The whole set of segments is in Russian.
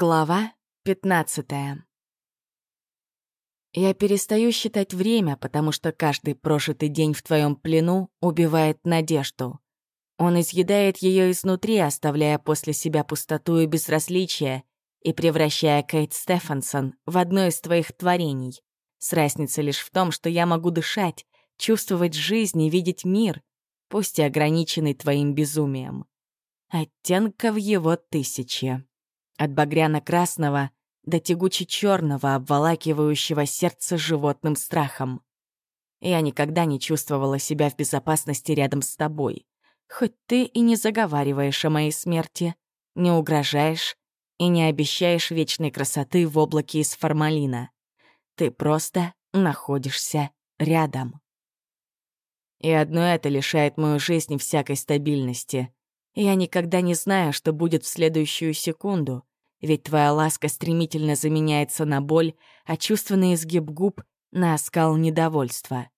Глава 15 Я перестаю считать время, потому что каждый прожитый день в твоем плену убивает надежду. Он изъедает ее изнутри, оставляя после себя пустоту и безразличие, и превращая Кейт Стефансон в одно из твоих творений. С разницей лишь в том, что я могу дышать, чувствовать жизнь и видеть мир, пусть и ограниченный твоим безумием. Оттенков его тысячи. От багряно-красного до тягуче-черного, обволакивающего сердце животным страхом. Я никогда не чувствовала себя в безопасности рядом с тобой. Хоть ты и не заговариваешь о моей смерти, не угрожаешь и не обещаешь вечной красоты в облаке из формалина. Ты просто находишься рядом. И одно это лишает мою жизнь всякой стабильности. Я никогда не знаю, что будет в следующую секунду, ведь твоя ласка стремительно заменяется на боль, а чувственный изгиб губ — на оскал недовольства.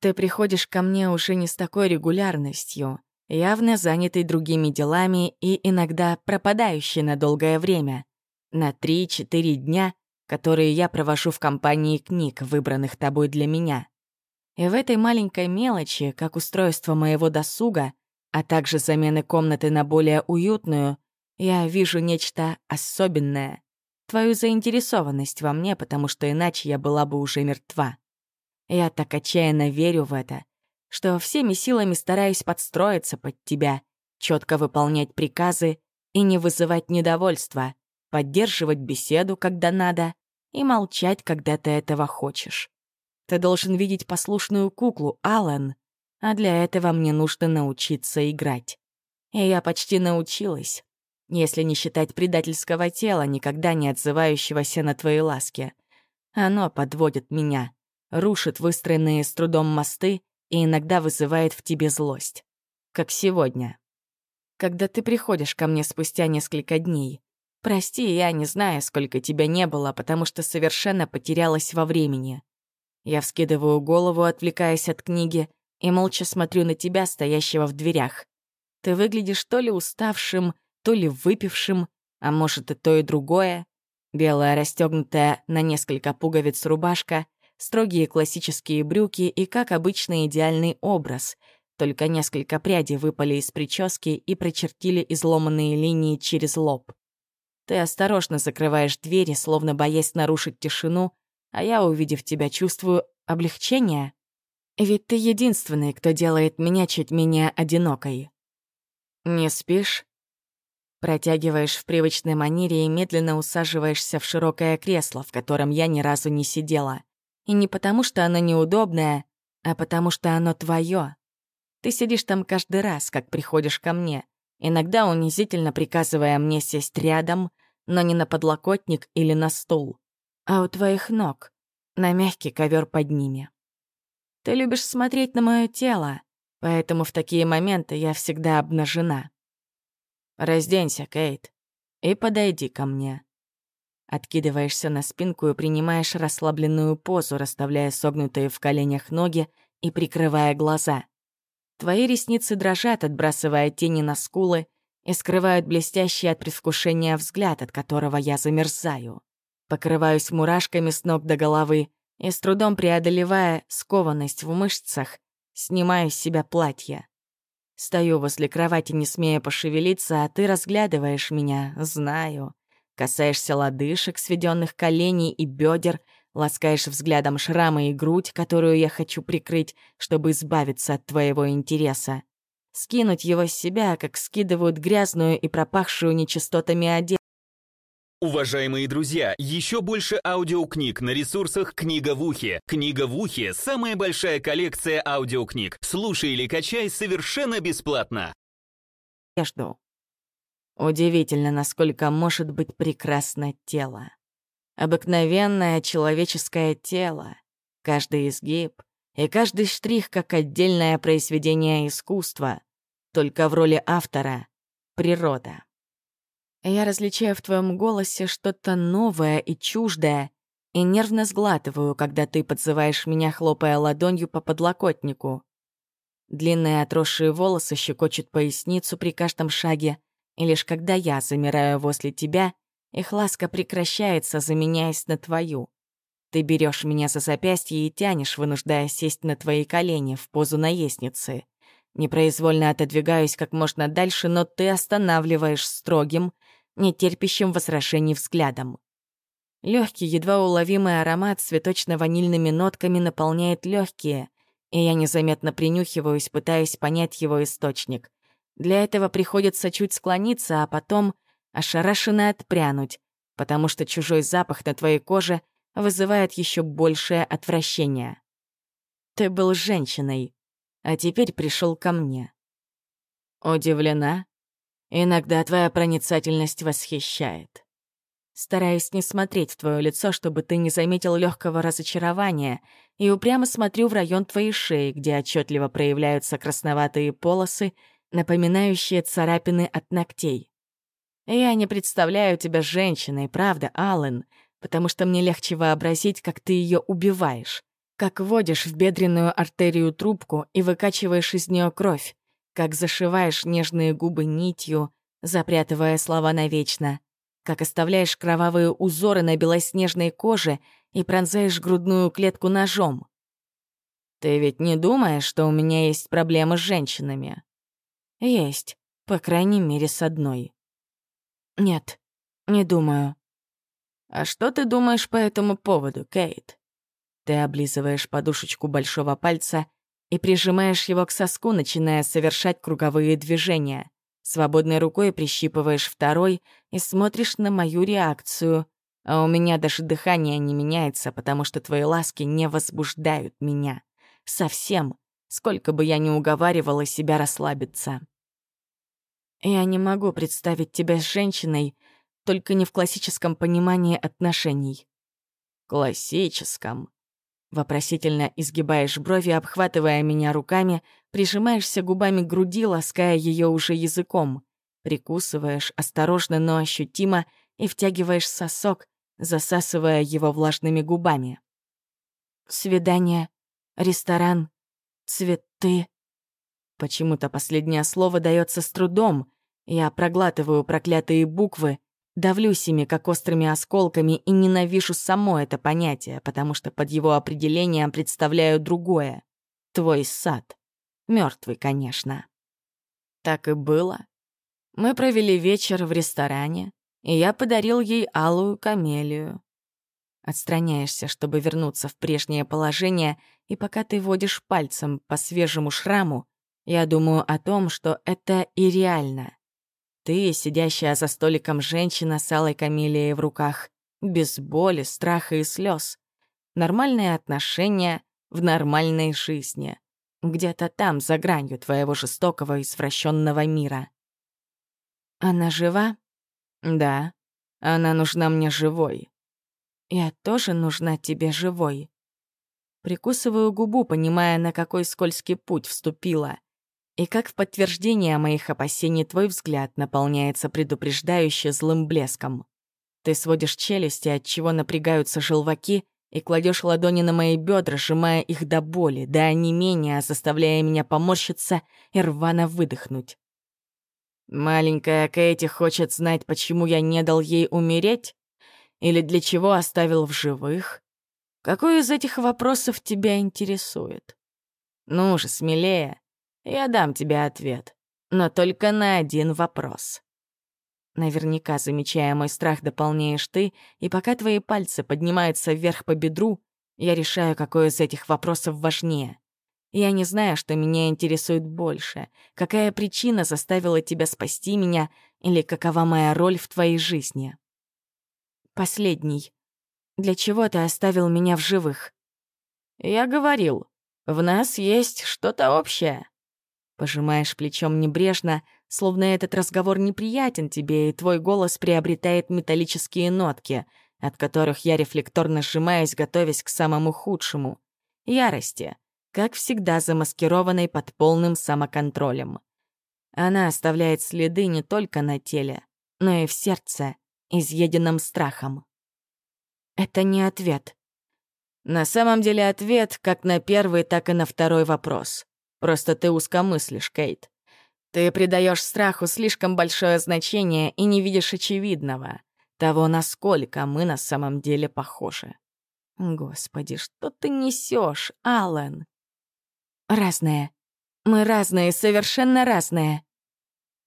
Ты приходишь ко мне уже не с такой регулярностью, явно занятый другими делами и иногда пропадающий на долгое время. На три-четыре дня, которые я провожу в компании книг, выбранных тобой для меня. И в этой маленькой мелочи, как устройство моего досуга, а также замены комнаты на более уютную — я вижу нечто особенное. Твою заинтересованность во мне, потому что иначе я была бы уже мертва. Я так отчаянно верю в это, что всеми силами стараюсь подстроиться под тебя, четко выполнять приказы и не вызывать недовольства, поддерживать беседу, когда надо, и молчать, когда ты этого хочешь. Ты должен видеть послушную куклу, Аллен, а для этого мне нужно научиться играть. И я почти научилась если не считать предательского тела, никогда не отзывающегося на твои ласки. Оно подводит меня, рушит выстроенные с трудом мосты и иногда вызывает в тебе злость. Как сегодня. Когда ты приходишь ко мне спустя несколько дней. Прости, я не знаю, сколько тебя не было, потому что совершенно потерялась во времени. Я вскидываю голову, отвлекаясь от книги, и молча смотрю на тебя, стоящего в дверях. Ты выглядишь то ли уставшим, то ли выпившим, а может и то и другое. Белая расстегнутая на несколько пуговиц рубашка, строгие классические брюки и, как обычно, идеальный образ. Только несколько прядей выпали из прически и прочертили изломанные линии через лоб. Ты осторожно закрываешь двери, словно боясь нарушить тишину, а я, увидев тебя, чувствую облегчение. Ведь ты единственный, кто делает меня чуть менее одинокой. Не спишь? Протягиваешь в привычной манере и медленно усаживаешься в широкое кресло, в котором я ни разу не сидела. И не потому, что оно неудобное, а потому что оно твое. Ты сидишь там каждый раз, как приходишь ко мне, иногда унизительно приказывая мне сесть рядом, но не на подлокотник или на стул, а у твоих ног, на мягкий ковер под ними. Ты любишь смотреть на мое тело, поэтому в такие моменты я всегда обнажена. «Разденься, Кейт, и подойди ко мне». Откидываешься на спинку и принимаешь расслабленную позу, расставляя согнутые в коленях ноги и прикрывая глаза. Твои ресницы дрожат, отбрасывая тени на скулы и скрывают блестящий от предвкушения взгляд, от которого я замерзаю. Покрываюсь мурашками с ног до головы и, с трудом преодолевая скованность в мышцах, снимаю с себя платье. Стою возле кровати, не смея пошевелиться, а ты разглядываешь меня, знаю. Касаешься лодыжек, сведенных коленей и бедер, ласкаешь взглядом шрамы и грудь, которую я хочу прикрыть, чтобы избавиться от твоего интереса. Скинуть его с себя, как скидывают грязную и пропахшую нечистотами одежду. Уважаемые друзья, еще больше аудиокниг на ресурсах «Книга в ухе». «Книга в ухе» — самая большая коллекция аудиокниг. Слушай или качай совершенно бесплатно. Я жду. Удивительно, насколько может быть прекрасно тело. Обыкновенное человеческое тело. Каждый изгиб и каждый штрих как отдельное произведение искусства. Только в роли автора — природа. Я различаю в твоем голосе что-то новое и чуждое, и нервно сглатываю, когда ты подзываешь меня, хлопая ладонью по подлокотнику. Длинные отросшие волосы щекочут поясницу при каждом шаге, и лишь когда я замираю возле тебя, их ласка прекращается, заменяясь на твою. Ты берешь меня за запястье и тянешь, вынуждая сесть на твои колени в позу наездницы. Непроизвольно отодвигаюсь как можно дальше, но ты останавливаешь строгим, нетерпящим возражений взглядом. Легкий, едва уловимый аромат с цветочно-ванильными нотками наполняет легкие, и я незаметно принюхиваюсь, пытаясь понять его источник. Для этого приходится чуть склониться, а потом ошарашенно отпрянуть, потому что чужой запах на твоей коже вызывает еще большее отвращение. Ты был женщиной, а теперь пришел ко мне. Удивлена? Иногда твоя проницательность восхищает. Стараюсь не смотреть в твое лицо, чтобы ты не заметил легкого разочарования, и упрямо смотрю в район твоей шеи, где отчетливо проявляются красноватые полосы, напоминающие царапины от ногтей. Я не представляю тебя женщиной, правда, Аллен, потому что мне легче вообразить, как ты ее убиваешь, как вводишь в бедренную артерию трубку и выкачиваешь из нее кровь, как зашиваешь нежные губы нитью, запрятывая слова навечно, как оставляешь кровавые узоры на белоснежной коже и пронзаешь грудную клетку ножом. Ты ведь не думаешь, что у меня есть проблемы с женщинами? Есть, по крайней мере, с одной. Нет, не думаю. А что ты думаешь по этому поводу, Кейт? Ты облизываешь подушечку большого пальца и прижимаешь его к соску, начиная совершать круговые движения. Свободной рукой прищипываешь второй и смотришь на мою реакцию. А у меня даже дыхание не меняется, потому что твои ласки не возбуждают меня. Совсем, сколько бы я ни уговаривала себя расслабиться. Я не могу представить тебя с женщиной, только не в классическом понимании отношений. Классическом. Вопросительно изгибаешь брови, обхватывая меня руками, прижимаешься губами к груди, лаская ее уже языком. Прикусываешь осторожно, но ощутимо и втягиваешь сосок, засасывая его влажными губами. Свидание, ресторан, цветы. Почему-то последнее слово дается с трудом. Я проглатываю проклятые буквы, Давлюсь ими, как острыми осколками, и ненавижу само это понятие, потому что под его определением представляю другое. Твой сад. Мертвый, конечно. Так и было. Мы провели вечер в ресторане, и я подарил ей алую камелию. Отстраняешься, чтобы вернуться в прежнее положение, и пока ты водишь пальцем по свежему шраму, я думаю о том, что это и реально. Ты, сидящая за столиком женщина с алой камелией в руках, без боли, страха и слез. Нормальные отношения в нормальной жизни. Где-то там, за гранью твоего жестокого и извращенного мира. Она жива? Да. Она нужна мне живой. Я тоже нужна тебе живой. Прикусываю губу, понимая, на какой скользкий путь вступила. И как в подтверждение моих опасений твой взгляд наполняется предупреждающе злым блеском. Ты сводишь челюсти, от чего напрягаются желваки, и кладешь ладони на мои бедра, сжимая их до боли, до онемения, заставляя меня поморщиться и рвано выдохнуть. Маленькая Кэти хочет знать, почему я не дал ей умереть? Или для чего оставил в живых? Какой из этих вопросов тебя интересует? Ну же, смелее. Я дам тебе ответ, но только на один вопрос. Наверняка, замечая мой страх, дополняешь ты, и пока твои пальцы поднимаются вверх по бедру, я решаю, какой из этих вопросов важнее. Я не знаю, что меня интересует больше, какая причина заставила тебя спасти меня или какова моя роль в твоей жизни. Последний. Для чего ты оставил меня в живых? Я говорил, в нас есть что-то общее. Пожимаешь плечом небрежно, словно этот разговор неприятен тебе, и твой голос приобретает металлические нотки, от которых я рефлекторно сжимаюсь, готовясь к самому худшему — ярости, как всегда замаскированной под полным самоконтролем. Она оставляет следы не только на теле, но и в сердце, изъеденном страхом. Это не ответ. На самом деле ответ как на первый, так и на второй вопрос. Просто ты узкомыслишь, Кейт. Ты придаешь страху слишком большое значение и не видишь очевидного. того, насколько мы на самом деле похожи. Господи, что ты несешь, Аллен? Разные. Мы разные, совершенно разные.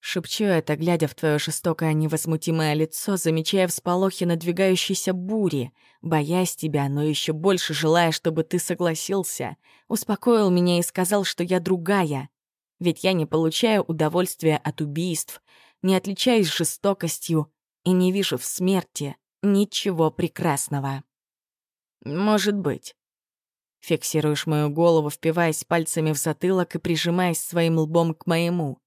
Шепчу это, глядя в твое жестокое невозмутимое лицо, замечая всполохи надвигающейся бури, боясь тебя, но еще больше желая, чтобы ты согласился, успокоил меня и сказал, что я другая. Ведь я не получаю удовольствия от убийств, не отличаюсь жестокостью и не вижу в смерти ничего прекрасного. Может быть. Фиксируешь мою голову, впиваясь пальцами в затылок и прижимаясь своим лбом к моему.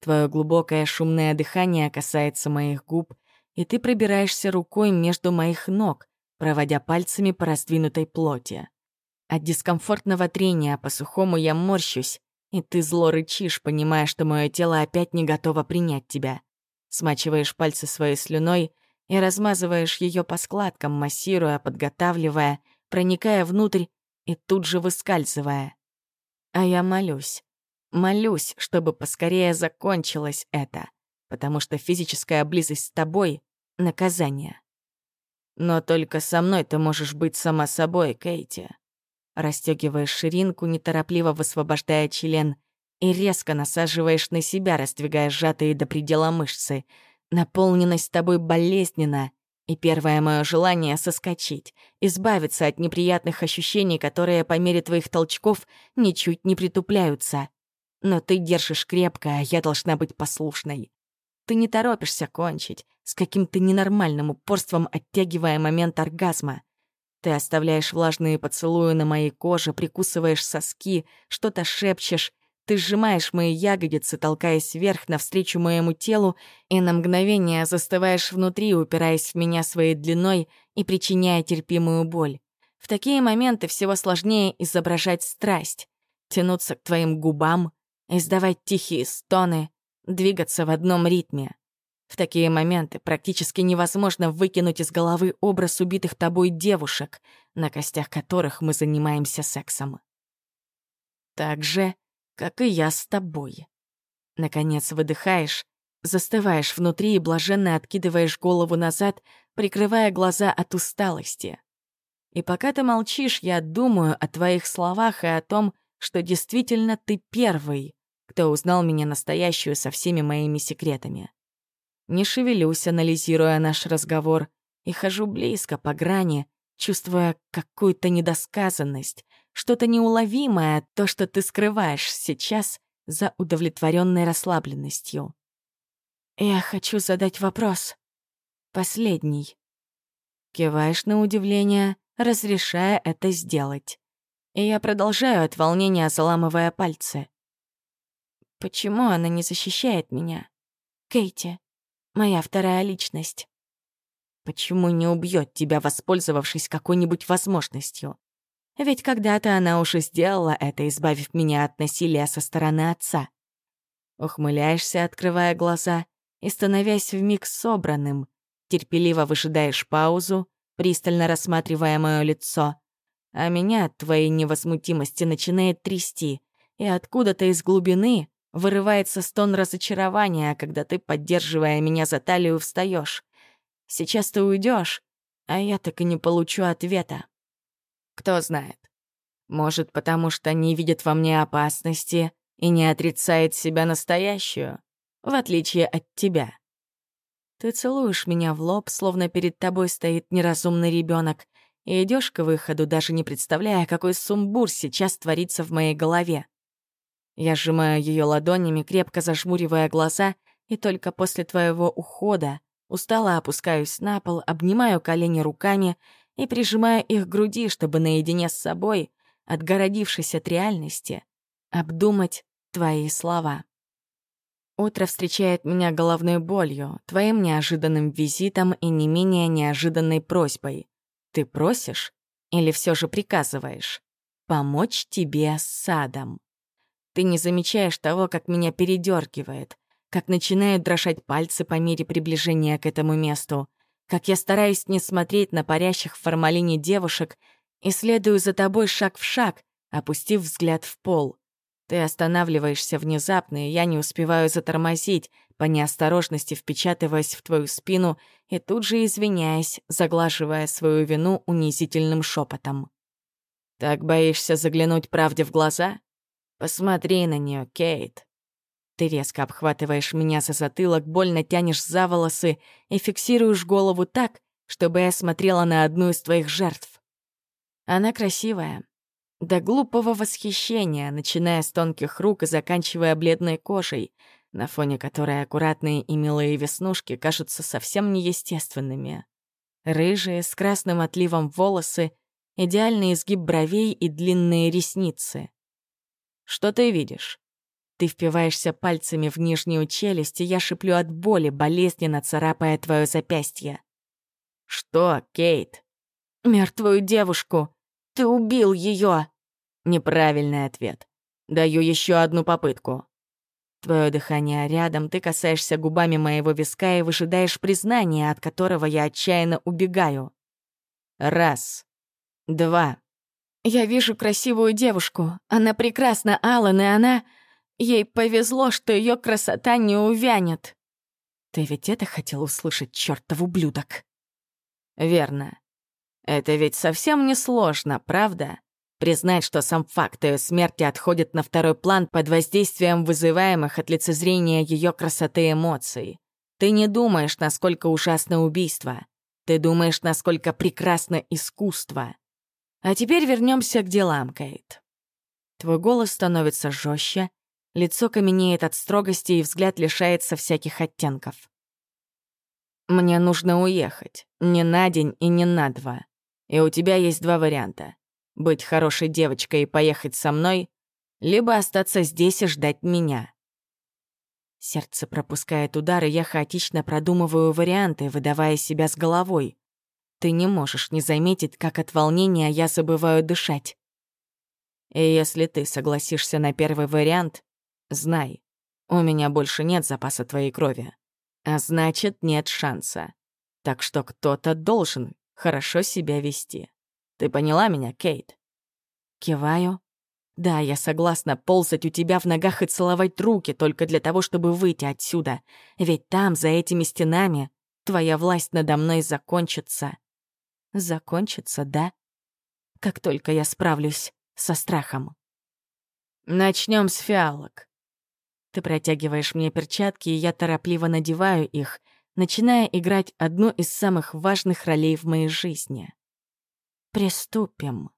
Твое глубокое шумное дыхание касается моих губ, и ты пробираешься рукой между моих ног, проводя пальцами по раздвинутой плоти. От дискомфортного трения по сухому я морщусь, и ты зло рычишь, понимая, что мое тело опять не готово принять тебя. Смачиваешь пальцы своей слюной и размазываешь ее по складкам, массируя, подготавливая, проникая внутрь и тут же выскальзывая. А я молюсь. Молюсь, чтобы поскорее закончилось это, потому что физическая близость с тобой — наказание. Но только со мной ты можешь быть сама собой, Кейти. Растёгиваешь ширинку, неторопливо высвобождая член, и резко насаживаешь на себя, раздвигая сжатые до предела мышцы. Наполненность тобой болезненна, и первое мое желание — соскочить, избавиться от неприятных ощущений, которые по мере твоих толчков ничуть не притупляются. Но ты держишь крепко, а я должна быть послушной. Ты не торопишься кончить, с каким-то ненормальным упорством оттягивая момент оргазма. Ты оставляешь влажные поцелуи на моей коже, прикусываешь соски, что-то шепчешь, ты сжимаешь мои ягодицы, толкаясь вверх навстречу моему телу, и на мгновение застываешь внутри, упираясь в меня своей длиной и причиняя терпимую боль. В такие моменты всего сложнее изображать страсть, тянуться к твоим губам, издавать тихие стоны, двигаться в одном ритме. В такие моменты практически невозможно выкинуть из головы образ убитых тобой девушек, на костях которых мы занимаемся сексом. Так же, как и я с тобой. Наконец выдыхаешь, застываешь внутри и блаженно откидываешь голову назад, прикрывая глаза от усталости. И пока ты молчишь, я думаю о твоих словах и о том, что действительно ты первый, кто узнал меня настоящую со всеми моими секретами. Не шевелюсь, анализируя наш разговор, и хожу близко по грани, чувствуя какую-то недосказанность, что-то неуловимое, то, что ты скрываешь сейчас за удовлетворенной расслабленностью. Я хочу задать вопрос. Последний. Киваешь на удивление, разрешая это сделать. И я продолжаю от волнения, заламывая пальцы. Почему она не защищает меня? Кейти, моя вторая личность. Почему не убьет тебя, воспользовавшись какой-нибудь возможностью? Ведь когда-то она уже сделала это, избавив меня от насилия со стороны отца. Ухмыляешься, открывая глаза, и становясь вмиг собранным, терпеливо выжидаешь паузу, пристально рассматривая мое лицо, а меня от твоей невозмутимости начинает трясти, и откуда-то из глубины Вырывается стон разочарования, когда ты, поддерживая меня за талию, встаешь. Сейчас ты уйдешь, а я так и не получу ответа. Кто знает. Может, потому что не видит во мне опасности и не отрицает себя настоящую, в отличие от тебя. Ты целуешь меня в лоб, словно перед тобой стоит неразумный ребенок, и идешь к выходу, даже не представляя, какой сумбур сейчас творится в моей голове. Я сжимаю ее ладонями, крепко зажмуривая глаза, и только после твоего ухода устало опускаюсь на пол, обнимаю колени руками и прижимаю их к груди, чтобы наедине с собой, отгородившись от реальности, обдумать твои слова. Утро встречает меня головной болью, твоим неожиданным визитом и не менее неожиданной просьбой. Ты просишь или все же приказываешь? Помочь тебе с садом. Ты не замечаешь того, как меня передергивает, как начинают дрожать пальцы по мере приближения к этому месту, как я стараюсь не смотреть на парящих в формалине девушек и следую за тобой шаг в шаг, опустив взгляд в пол. Ты останавливаешься внезапно, и я не успеваю затормозить, по неосторожности впечатываясь в твою спину и тут же извиняясь, заглаживая свою вину унизительным шепотом. «Так боишься заглянуть правде в глаза? Посмотри на нее, Кейт». Ты резко обхватываешь меня за затылок, больно тянешь за волосы и фиксируешь голову так, чтобы я смотрела на одну из твоих жертв. Она красивая, до глупого восхищения, начиная с тонких рук и заканчивая бледной кожей, на фоне которой аккуратные и милые веснушки кажутся совсем неестественными. Рыжие, с красным отливом волосы, идеальный изгиб бровей и длинные ресницы. Что ты видишь? Ты впиваешься пальцами в нижнюю челюсть, и я шиплю от боли, болезненно царапая твое запястье. «Что, Кейт?» «Мертвую девушку», ты убил ее!» Неправильный ответ. Даю еще одну попытку. Твое дыхание рядом, ты касаешься губами моего виска и выжидаешь признание, от которого я отчаянно убегаю. Раз. Два. Я вижу красивую девушку. Она прекрасна, Алан, и она... Ей повезло, что ее красота не увянет. Ты ведь это хотел услышать, чертов ублюдок? Верно. Это ведь совсем не сложно, правда? Признать, что сам факт ее смерти отходит на второй план под воздействием вызываемых от лицезрения ее красоты эмоций. Ты не думаешь, насколько ужасно убийство. Ты думаешь, насколько прекрасно искусство. А теперь вернемся к делам, Кейт. Твой голос становится жестче, лицо каменеет от строгости и взгляд лишается всяких оттенков. Мне нужно уехать. Не на день и не на два. И у тебя есть два варианта. Быть хорошей девочкой и поехать со мной, либо остаться здесь и ждать меня. Сердце пропускает удар, и я хаотично продумываю варианты, выдавая себя с головой. Ты не можешь не заметить, как от волнения я забываю дышать. И если ты согласишься на первый вариант, знай, у меня больше нет запаса твоей крови. А значит, нет шанса. Так что кто-то должен хорошо себя вести. Ты поняла меня, Кейт?» Киваю. «Да, я согласна ползать у тебя в ногах и целовать руки только для того, чтобы выйти отсюда. Ведь там, за этими стенами, твоя власть надо мной закончится». «Закончится, да?» «Как только я справлюсь со страхом». Начнем с фиалок. Ты протягиваешь мне перчатки, и я торопливо надеваю их — начиная играть одну из самых важных ролей в моей жизни. Приступим.